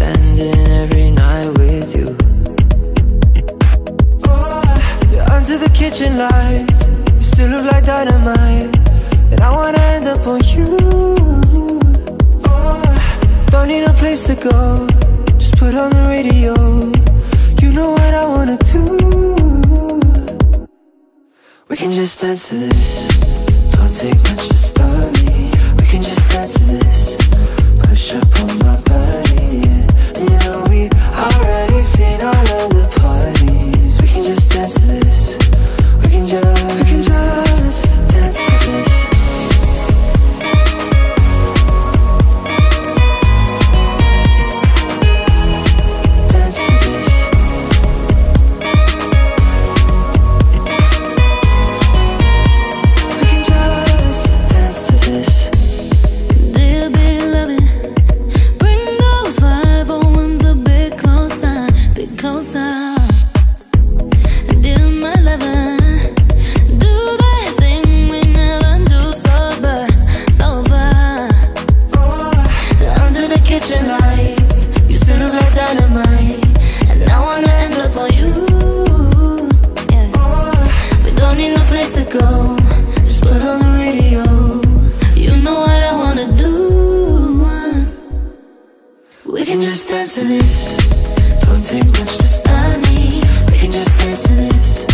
spending every night with you. Oh, under the kitchen lights. You still look like dynamite. And I wanna end up on you. Oh, don't need a place to go. Just put on the radio. You know what I wanna do. We can just dance to this. Don't take much to start me. We can just dance to this. Push up on my you dynamite, and I wanna end up on you. We don't need no place to go. Just put on the radio. You know what I wanna do. We can just dance to this. Don't take much to start me. We can just dance to this.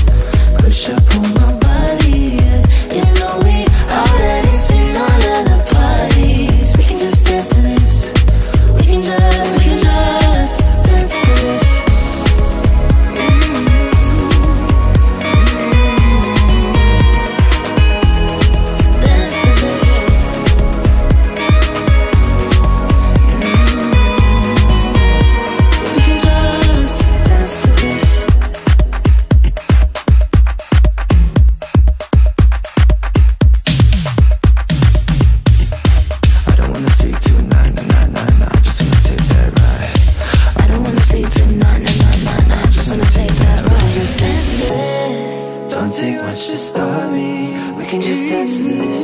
Take that ride. I don't wanna sleep tonight, tonight, tonight. I'm just dance in this. Don't take much to start me. We can just dance to this.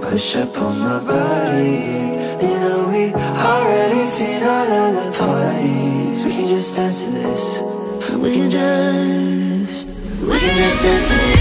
Push up on my body. You know we already seen all of the parties. We can just dance to this. We can just, We can just dance to this.